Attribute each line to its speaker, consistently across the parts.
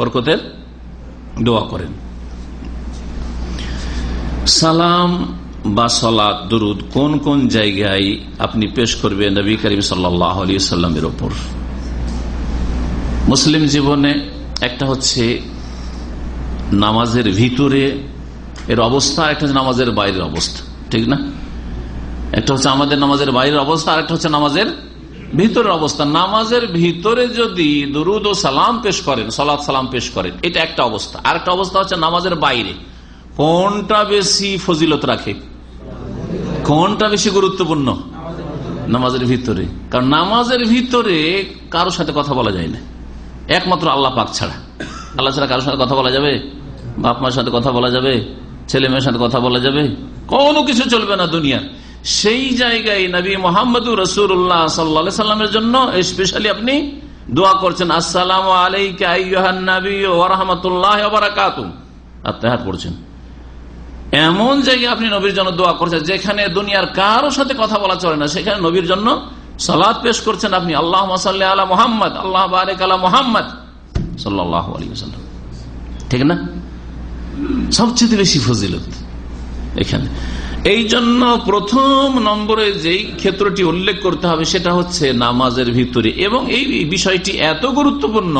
Speaker 1: বরকতের দোয়া করেন। সালাম বা সলাদ দুরুদ কোন কোন জায়গায় আপনি পেশ করবেন নবী করিম সাল্লামের ওপর? মুসলিম জীবনে একটা হচ্ছে নামাজের ভিতরে এর অবস্থা, একটা হচ্ছে নামাজের বাইরের অবস্থা। ঠিক না? একটা হচ্ছে আমাদের নামাজের বাইরের অবস্থা, আর একটা হচ্ছে নামাজের ভিতরের অবস্থা, নামাজের ভিতরে যদি দরুদ ও সালাম পেশ করেন সলাদ সালাম পেশ করেন, এটা একটা অবস্থা। আর একটা অবস্থা হচ্ছে নামাজের বাইরে। কোনটা বেশি ফজিলত রাখে? কোনটা বেশি গুরুত্বপূর্ণ? নামাজের ভিতরে। কারণ নামাজের ভিতরে কারোর সাথে কথা বলা যায় না। একমাত্র আল্লাহ পাক ছাড়া। আল্লাহ ছাড়া কারোর সাথে কথা বলা যাবে? বাপ মার সাথে কথা বলা যাবে? ছেলে মেয়ের সাথে কথা বলা যাবে? কোনো কিছু চলবে না দুনিয়ার। সেই জায়গায় নবী মোহাম্মদ রসুল্লাহ সাল্লা সাল্লামের জন্য স্পেশালি আপনি দোয়া করছেন, আসসালাম আত্মাহাত এমন জায়গায় আপনি নবীর জন্য দোয়া করছেন যেখানে দুনিয়ার কারও সাথে কথা বলা চলে না, সেখানে নবীর জন্য সালাদ পেশ করছেন আপনি আল্লাহ মাসাল্লাহ আলা মোহাম্মদ, আল্লাহ বারেক আলা মোহাম্মদ সাল্লাহ আলী ঠিক না? সবচেয়ে বেশি ফজিলত এখানে। এই জন্য প্রথম নম্বরে যেই ক্ষেত্রটি উল্লেখ করতে হবে, সেটা হচ্ছে নামাজের ভিতরে। এবং এই বিষয়টি এত গুরুত্বপূর্ণ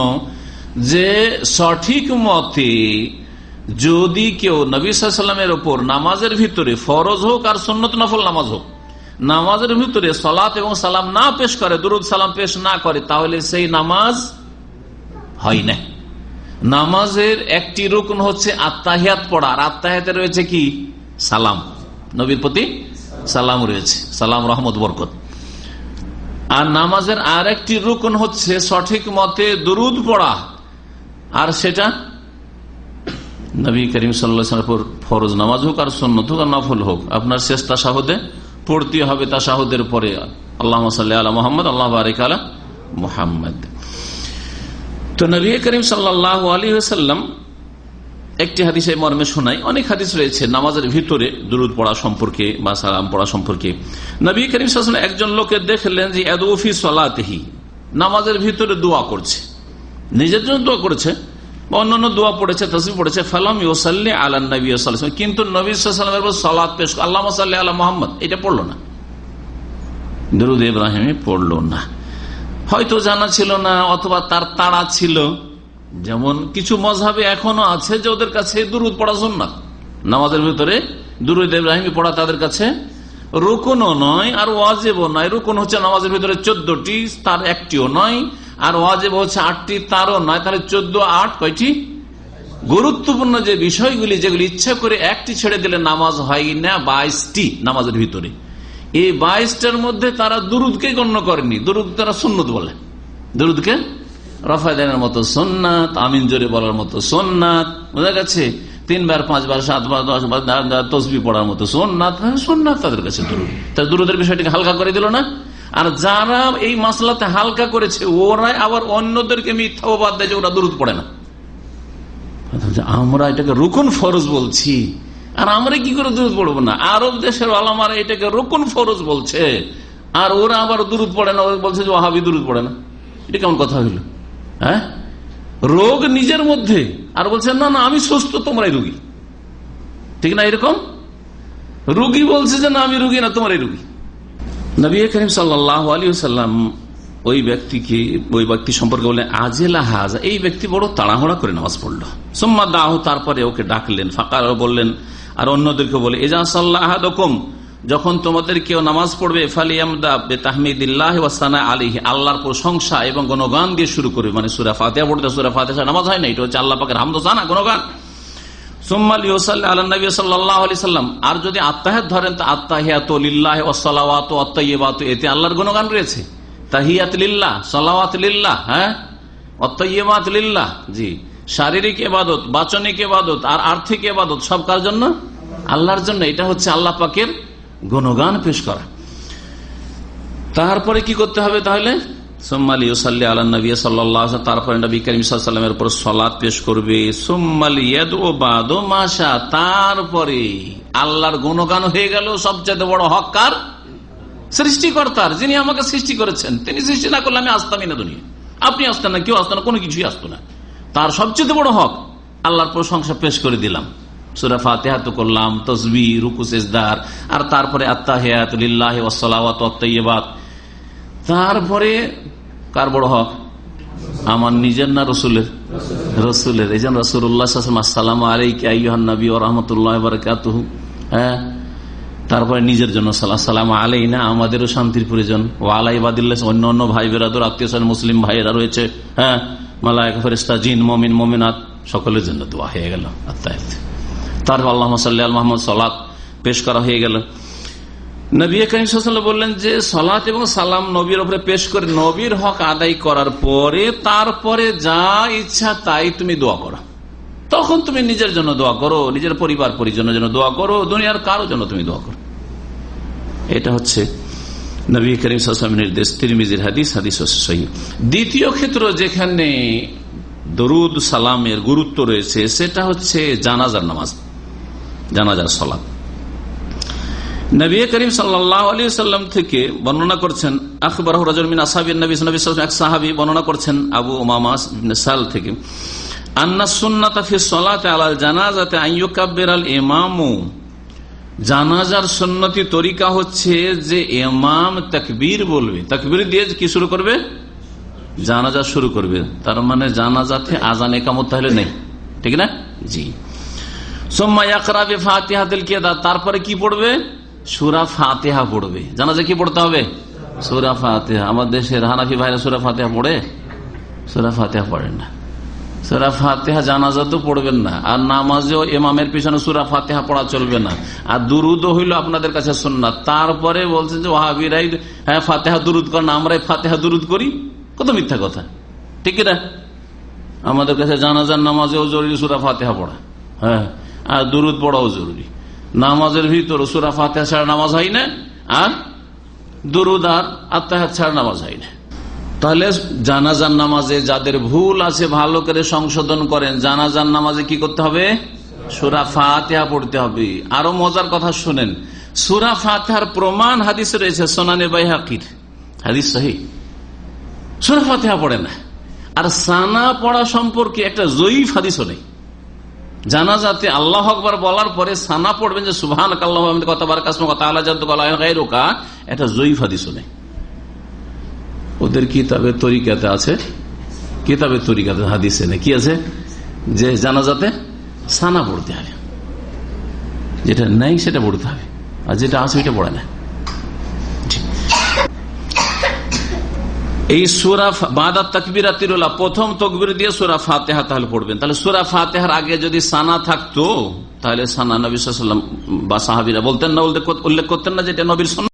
Speaker 1: যে সঠিক মতে যদি কেউ নবী ওপর নামাজের ভিতরে ফরজ হোক আর সন্নত নফল নামাজ হোক, নামাজের ভিতরে সলাত এবং সালাম না পেশ করে, দুরুদ সালাম পেশ না করে, তাহলে সেই নামাজ হয় না। নামাজের একটি রুকন হচ্ছে আত্মাহিয়াত পড়া, আর আত্মাহিয়াতে রয়েছে কি? সালাম। নবীর প্রতি সালাম রয়েছে। সালাম, রহমত, বরকত। আর নামাজের আর একটি রুকন হচ্ছে সঠিক মতে দুরুদ পড়া। আর সেটা নবী করিম সাল্লা ফরজ নামাজ হোক আর সন্ন্যত হোক আর নফল হোক, আপনার শেষ তাসাহদে পড়তে হবে তাসাহদের পরে। আল্লাহ সাল্লাহ আলা মোহাম্মদ, আল্লাহ বারিক আলা মোহাম্মদ। তো নবী করিম সাল্লাহ আলী সাল্লাম একটি হাদিসে মর্মে শোনাই, অনেক হাদিস রয়েছে, নামাজের ভিতরে দুরুদ পড়া সম্পর্কে বা সালাম পড়া সম্পর্কে। নবী করিম সাল্লাম একজন লোকে দেখলেন যে এদফি সলাতেহি, নামাজের ভিতরে দোয়া করছে। নিজের জন্য দোয়া করেছে অন্যান্য দোয়া পড়েছে তসবি পড়েছে, ফালাম ইউসাল্লি আল্লাহ নবী কিন্তু নবী সাল্লামের সলাদ পেশ আল্লাহ সাল্লাহ আল্লাহ মোহাম্মদ, এটা পড়ল না। দরুদ ইব্রাহিমে পড়ল না। হয়তো জানা ছিল না, অথবা তার তাড়া ছিল। যেমন কিছু মজাবে এখনও আছে যে ওদের কাছে দুরুদ পড়া না নামাজের ভিতরে দুরুদ ইব্রাহিমী পড়া তাদের কাছে রুকুনও নয় আর ওয়াজেবও নয়। রুকুন হচ্ছে নামাজের ভিতরে চোদ্দটি, তার একটিও নয়। আর ওয়াজেব হচ্ছে আটটি, তারও নয়। তাহলে চোদ্দ, আট কয়টি? গুরুত্বপূর্ণ যে বিষয়গুলি যেগুলি ইচ্ছা করে একটি ছেড়ে দিলে নামাজ হয় না বাইশটি নামাজের ভিতরে। এই বাইশটার মধ্যে তারা দুরুদকে গণ্য করেনি। দুরুদ তারা সুন্নত বলে। দুরুদকে রফায়দানের মতো সোননাথ আমিন জোরে বলার মতো সোননাথ বোঝা গেছে? তিনবার পাঁচবার সাতবার দশবার তসবি পড়ার মতো সোননাথ হ্যাঁ, সোননাথ তাদের কাছে দুরুদ। তার দুরুদের বিষয়টিকে হালকা করে দিল না? আর যারা এই মাসলাতে হালকা করেছে ওরাই আবার অন্যদেরকে মিথ্যা বাদ দেয় যে ওরা দুরুদ পড়ে না। আমরা এটাকে রুকুন ফরজ বলছি। আর আমরা কি করে দুরুদ পড়ব না? আরব দেশের আলামারা এটাকে রুকুন ফরজ বলছে। আর ওরা আবার দুরুদ পড়ে না বলছে যে ওহাবি দুরুদ পড়ে না। এটা কেমন কথা হইল? হ্যাঁ? রোগ নিজের মধ্যে। আর বলছেন না না, আমি সুস্থ, তোমরাই রুগী। ঠিক না এরকম? রুগী বলছে যে, না, আমি রুগী না তোমার এই রুগী। নবী করিম সাল্লাহ আলী সাল্লাম ওই ব্যক্তিকে, ওই ব্যক্তি সম্পর্কে বললেন, আজেলা হাজ। এই ব্যক্তি বড় তাড়াহুড়া করে নামাজ পড়ল। সোম্মা দাহ, তারপরে ওকে ডাকলেন ফাঁকা বললেন, আর অন্যদেরকে বলে এজা সাল্লাহ যখন তোমাদের কেউ নামাজ পড়বে তাহমিদুল্লাহ আলী আল্লাহর প্রশংসা এবং গণগান দিয়ে শুরু করবে। মানে সুরা ফাতে পড়তে সুরা ফাতে নামাজ হয় না, এটা হচ্ছে আল্লাহ পাকের হামদানা গণগান। আর যদি আত্মাহাত ধরেন, তো আত্মাহিয়াত এতে আল্লাহর গুণগান রয়েছে। তাহিয়াত লিল্লাহ, সালাওয়াত লিল্লাহ হ্যাঁ? অত্তবাত লিল্লাহ, জি। শারীরিক এবাদত বাচনিক এবাদত আর আর্থিক এবাদত সব কার জন্য? আল্লাহর জন্য। এটা হচ্ছে আল্লাহ পাকের গুণগান পেশ করা। তারপরে কি করতে হবে তাহলে? সোম্মালি ওসাল্লি সাল্লাহ তারপরে নবী করিম সাল্লামের উপর সলাদ পেশ করবে। মাসা তারপরে আল্লাহর গুণগান হয়ে গেল সবচেয়ে বড় হকার সৃষ্টিকর্তার, যিনি আমাকে সৃষ্টি করেছেন। তিনি সৃষ্টি না করলে আমি আসতামই না দুনিয়া আপনি আসতেন না, কেউ আসতো না, কোনো কিছুই আসতো না। তার সবচেয়ে বড় হক, আল্লাহর প্রশংসা পেশ করে দিলাম। সুরা ফাতেহা তো করলাম তসবি রুকু আর তারপরে আত্মাহিয়াত ওসলাওয়াত তারপরে কার বড় হক? আমার নিজের না রসুলের? রসুলের। এই যেন রসুল্লাহ আসসালাম আলাইকি ও রহমতুল্লাহ বারকাত হ্যাঁ? তারপরে নিজের জন্য সাল্লাম আলাই না আমাদেরও শান্তির প্রয়োজন। ও আলাই বাদিল্লা অন্য অন্য ভাই বেরাদর আত্মীয় মুসলিম ভাইয়েরা রয়েছে। হ্যাঁ? মালায়ক ফেরিস্তা জিন, মমিন, মমিনাত, সকলের জন্য দোয়া হয়ে গেল। আত্মায় তারপর আল্লাহ সাল্লাহ মোহাম্মদ সালাত পেশ করা হয়ে গেল। নবী করিম বললেন যে, সলাত এবং সালাম নবীর উপরে পেশ করে নবীর হক আদায় করার পরে, তারপরে যা ইচ্ছা তাই তুমি দোয়া করো। তখন তুমি নিজের জন্য দোয়া করো, নিজের পরিবার পরিজনের জন্য দোয়া করো, দুনিয়ার কারও জন্য তুমি দোয়া করো। এটা হচ্ছে নবী করিম নির্দেশ, তিরমিজির হাদিস হাদিস সহি। দ্বিতীয় ক্ষেত্র যেখানে দরুদ সালামের গুরুত্ব রয়েছে, সেটা হচ্ছে জানাজার নামাজ। জানাজার সলাপ নবী করিম সাল্লাম থেকে বর্ণনা করছেন আকবর নবী সাহাবি বর্ণনা করছেন আবু থেকে, আন্না আল এমামু জানাজার সন্নতি তরিকা হচ্ছে যে এমাম তকবীর বলবে। তকবীর দিয়ে কি শুরু করবে? জানাজা শুরু করবে। তার মানে জানাজাতে আজান একামত তাহলে নেই। ঠিক না? জি। তারপরে কি পড়বে? সুরা ফাতেহা পড়বে। জানাজা কি পড়তে হবে? সুরা ফাতেহা। আমার দেশের হানাফি ভাইরা সুরা ফাতেহা পড়ে? সুরা ফাতেহা পড়েন না। সুরা ফাতেহা জানাজা তো পড়বেন না। আর নামাজেও এমামের পিছনে সুরা ফাতেহা পড়া চলবে না। আর দুরুদ হইল আপনাদের কাছে শুননা তারপরে বলছেন যে ওহাবিরাই হ্যাঁ ফাতেহা দুরুদ করেন আমরাই ফাতেহা দুরুদ করি। কত মিথ্যা কথা। ঠিক না? আমাদের কাছে জানাজার নামাজেও জরুরি সুরা ফাতেহা পড়া। হ্যাঁ। দুরুদ পড়াও জরুরি। নামাজের ভিতর সুরা ফাতেহা ছাড়া নামাজ হয় না, আর দুরুদ আর আত্মাহাত ছাড়া নামাজ হয় না। তাহলে জানাজান নামাজে যাদের ভুল আছে ভালো করে সংশোধন করেন জানাজান নামাজে কি করতে হবে? সুরা ফাতেহা পড়তে হবে। আরও মজার কথা শুনেন, সুরা ফাতেহার প্রমাণ হাদিস রয়েছে, সোনানে বাই হাকির হাদিস সহি। সুরা ফাতেহা পড়ে না। আর সানা পড়া সম্পর্কে একটা জয়ীফ হাদিসও নেই। জানাজাতে আল্লাহ আকবর বলার পরে সানা পড়বেন যে সুহান আল্লাহ কথা বার কাসমা কথা আল্লাহ রোকা এটা জয়ীফ হাদিসও নেই। ওদের কিতাবের তরিকাতে আছে? কিতাবের তরিকাতে হাদিসে নেই। কি আছে? যে জানাজাতে সানা পড়তে হবে। যেটা নেই সেটা পড়তে হবে। আর যেটা আছে ওইটা পড়ে না। এই সুরা তকবিরা তিরুলা প্রথম তকবির দিয়ে সুরা ফাতেহা তাহলে পড়বেন। তাহলে সুরা ফাতেহার আগে যদি সানা থাকতো, তাহলে সানা নবী সাল্লাম বা সাহাবিরা বলতেন না, উল্লেখ করতেন না যেটা নবীর